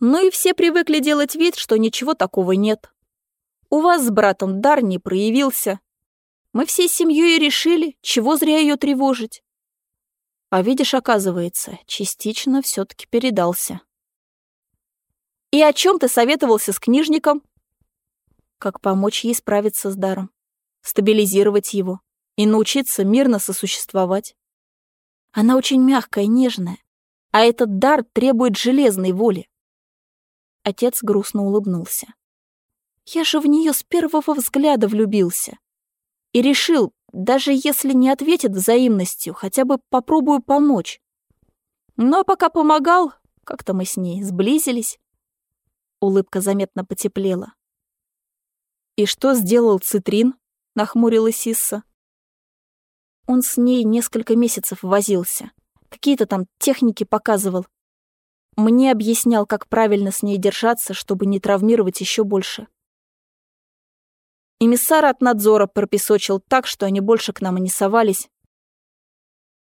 Ну и все привыкли делать вид, что ничего такого нет. У вас с братом дар не проявился. Мы всей семьей решили, чего зря ее тревожить. А видишь, оказывается, частично все таки передался. И о чем ты советовался с книжником? Как помочь ей справиться с даром? стабилизировать его и научиться мирно сосуществовать. Она очень мягкая, нежная, а этот дар требует железной воли. Отец грустно улыбнулся. Я же в нее с первого взгляда влюбился. И решил, даже если не ответит взаимностью, хотя бы попробую помочь. Но пока помогал, как-то мы с ней сблизились. Улыбка заметно потеплела. «И что сделал Цитрин?» — нахмурилась Исса. Он с ней несколько месяцев возился. Какие-то там техники показывал. Мне объяснял, как правильно с ней держаться, чтобы не травмировать еще больше. Эмиссара от надзора пропесочил так, что они больше к нам и не совались.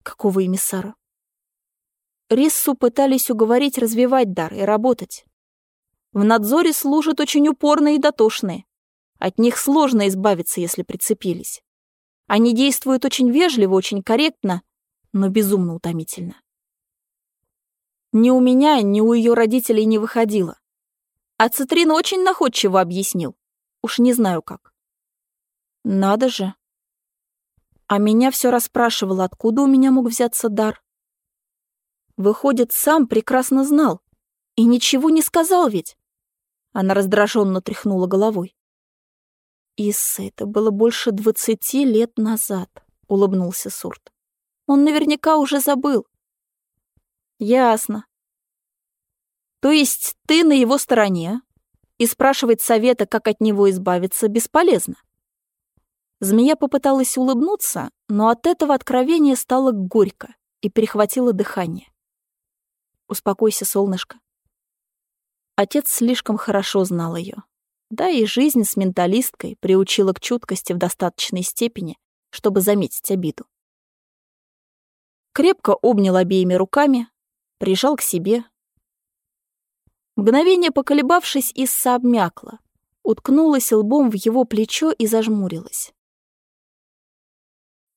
Какого эмиссара? Риссу пытались уговорить развивать дар и работать. В надзоре служат очень упорные и дотошные. От них сложно избавиться, если прицепились. Они действуют очень вежливо, очень корректно, но безумно утомительно. Ни у меня, ни у ее родителей не выходило. А Цитрин очень находчиво объяснил. Уж не знаю как. Надо же. А меня все расспрашивало, откуда у меня мог взяться дар. Выходит, сам прекрасно знал. И ничего не сказал ведь. Она раздраженно тряхнула головой. «Исса, это было больше двадцати лет назад», — улыбнулся Сурт. «Он наверняка уже забыл. Ясно. То есть ты на его стороне, и спрашивать совета, как от него избавиться, бесполезно. Змея попыталась улыбнуться, но от этого откровения стало горько и перехватило дыхание. «Успокойся, солнышко». Отец слишком хорошо знал ее. Да и жизнь с менталисткой приучила к чуткости в достаточной степени, чтобы заметить обиду. Крепко обнял обеими руками, прижал к себе. Мгновение поколебавшись, Исса обмякла, уткнулась лбом в его плечо и зажмурилась.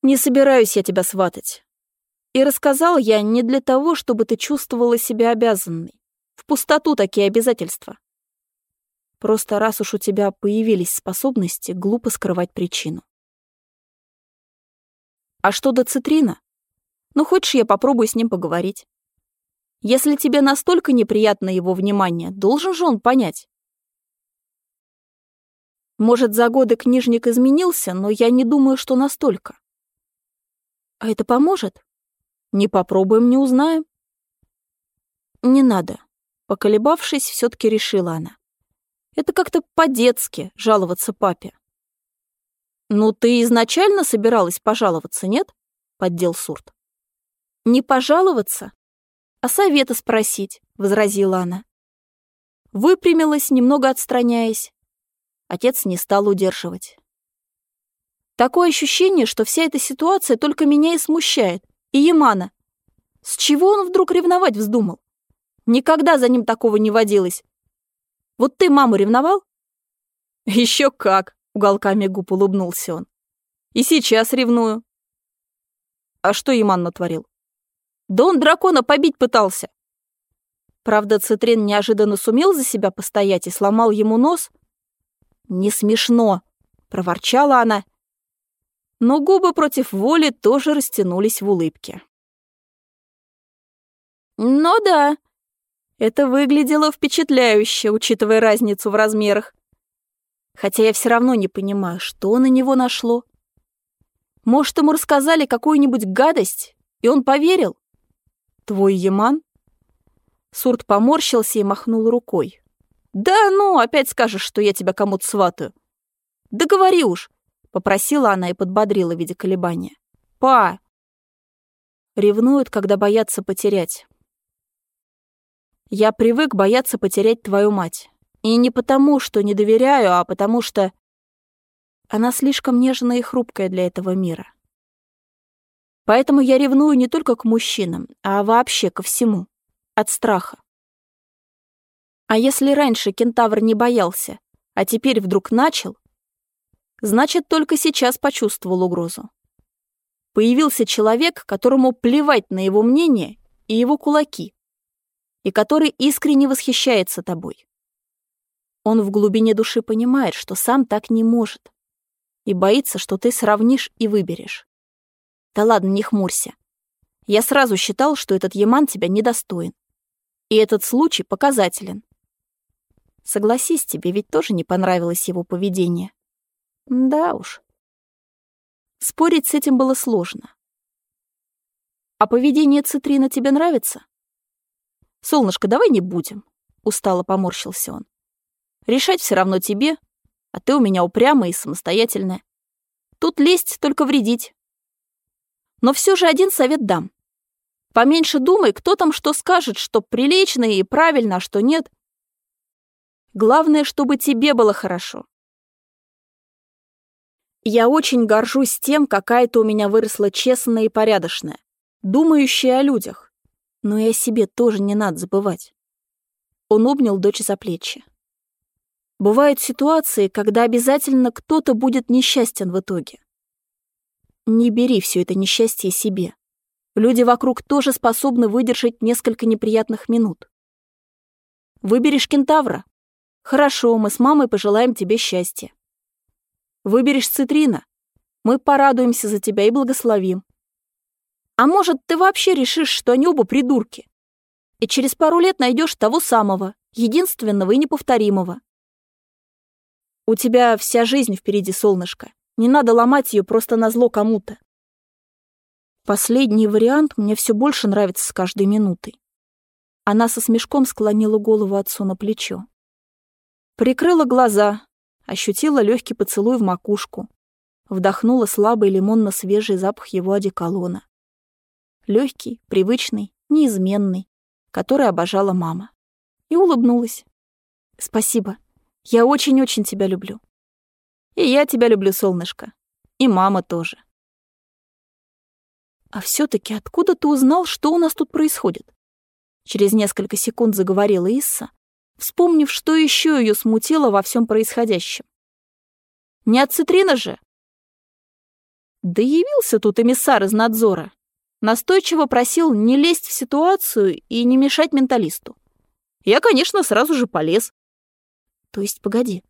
«Не собираюсь я тебя сватать. И рассказал я не для того, чтобы ты чувствовала себя обязанной. В пустоту такие обязательства. Просто раз уж у тебя появились способности, глупо скрывать причину. А что до Цитрина? Ну, хочешь, я попробую с ним поговорить. Если тебе настолько неприятно его внимание, должен же он понять. Может, за годы книжник изменился, но я не думаю, что настолько. А это поможет? Не попробуем, не узнаем. Не надо. Поколебавшись, все таки решила она. Это как-то по-детски жаловаться папе. «Ну, ты изначально собиралась пожаловаться, нет?» — поддел Сурт. «Не пожаловаться, а совета спросить», — возразила она. Выпрямилась, немного отстраняясь. Отец не стал удерживать. Такое ощущение, что вся эта ситуация только меня и смущает. И Ямана. С чего он вдруг ревновать вздумал? Никогда за ним такого не водилось. Вот ты маму ревновал? Еще как, уголками губ улыбнулся он. И сейчас ревную. А что Яман натворил? Да он дракона побить пытался. Правда, Цитрин неожиданно сумел за себя постоять и сломал ему нос. «Не смешно», — проворчала она. Но губы против воли тоже растянулись в улыбке. «Ну да, это выглядело впечатляюще, учитывая разницу в размерах. Хотя я все равно не понимаю, что на него нашло. Может, ему рассказали какую-нибудь гадость, и он поверил? «Твой Яман?» Сурт поморщился и махнул рукой. «Да ну, опять скажешь, что я тебя кому-то сватаю». «Да говори уж», — попросила она и подбодрила в виде колебания. «Па!» Ревнуют, когда боятся потерять. Я привык бояться потерять твою мать. И не потому, что не доверяю, а потому что... Она слишком нежная и хрупкая для этого мира. Поэтому я ревную не только к мужчинам, а вообще ко всему. От страха. А если раньше кентавр не боялся, а теперь вдруг начал, значит, только сейчас почувствовал угрозу. Появился человек, которому плевать на его мнение и его кулаки, и который искренне восхищается тобой. Он в глубине души понимает, что сам так не может, и боится, что ты сравнишь и выберешь. Да ладно, не хмурься. Я сразу считал, что этот Яман тебя недостоин. И этот случай показателен. Согласись, тебе ведь тоже не понравилось его поведение. Да уж. Спорить с этим было сложно. «А поведение Цитрина тебе нравится?» «Солнышко, давай не будем», — устало поморщился он. «Решать все равно тебе, а ты у меня упрямая и самостоятельная. Тут лезть только вредить. Но все же один совет дам. Поменьше думай, кто там что скажет, что прилично и правильно, а что нет. Главное, чтобы тебе было хорошо. Я очень горжусь тем, какая ты у меня выросла честная и порядочная, думающая о людях. Но и о себе тоже не надо забывать. Он обнял дочь за плечи. Бывают ситуации, когда обязательно кто-то будет несчастен в итоге. Не бери все это несчастье себе. Люди вокруг тоже способны выдержать несколько неприятных минут. Выберешь кентавра? Хорошо, мы с мамой пожелаем тебе счастья. Выберешь цитрина? Мы порадуемся за тебя и благословим. А может, ты вообще решишь, что они оба придурки? И через пару лет найдешь того самого, единственного и неповторимого. У тебя вся жизнь впереди, солнышко. Не надо ломать ее просто на зло кому-то. Последний вариант мне все больше нравится с каждой минутой. Она со смешком склонила голову отцу на плечо. Прикрыла глаза, ощутила легкий поцелуй в макушку, вдохнула слабый лимонно-свежий запах его одеколона. Легкий, привычный, неизменный, который обожала мама. И улыбнулась. «Спасибо. Я очень-очень тебя люблю». И я тебя люблю, солнышко. И мама тоже. А все таки откуда ты узнал, что у нас тут происходит? Через несколько секунд заговорила Исса, вспомнив, что еще ее смутило во всем происходящем. Не от цитрина же? Да явился тут эмиссар из надзора. Настойчиво просил не лезть в ситуацию и не мешать менталисту. Я, конечно, сразу же полез. То есть, погоди,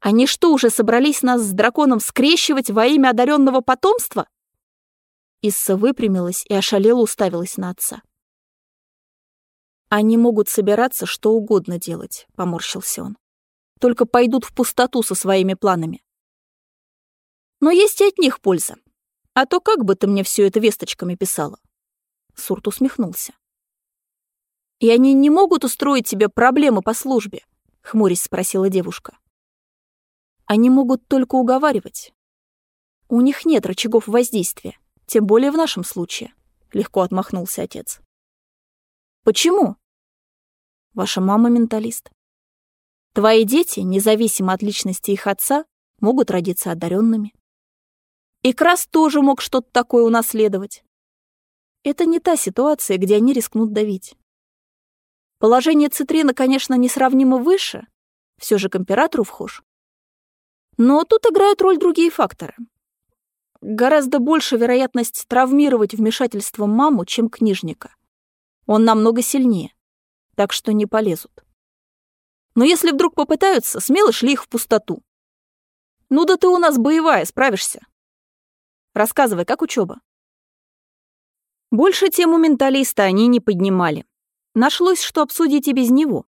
они что, уже собрались нас с драконом скрещивать во имя одаренного потомства? Исса выпрямилась и ошалела уставилась на отца. «Они могут собираться что угодно делать», — поморщился он. «Только пойдут в пустоту со своими планами. Но есть и от них польза. А то как бы ты мне все это весточками писала?» Сурт усмехнулся. «И они не могут устроить тебе проблемы по службе?» — хмурясь спросила девушка. Они могут только уговаривать. У них нет рычагов воздействия, тем более в нашем случае, легко отмахнулся отец. Почему? Ваша мама менталист. Твои дети, независимо от личности их отца, могут родиться одаренными. И Крас тоже мог что-то такое унаследовать. Это не та ситуация, где они рискнут давить. Положение Цитрина, конечно, несравнимо выше, все же к императору вхож. Но тут играют роль другие факторы. Гораздо больше вероятность травмировать вмешательством маму, чем книжника. Он намного сильнее, так что не полезут. Но если вдруг попытаются, смело шли их в пустоту. Ну да ты у нас боевая, справишься. Рассказывай, как учеба. Больше тему менталиста они не поднимали. Нашлось, что обсудить и без него.